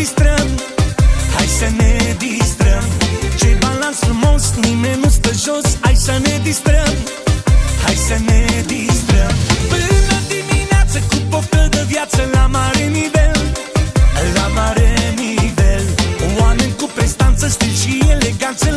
distrăm. Hai să ne distrăm. Ce balans frumos, nimeni nu stă jos. Hai să ne distrăm. Hai să ne distrăm. Până dimineață cu poftă de viață La mare nivel. La mare nivel. Oameni cu prestanță, stil și eleganță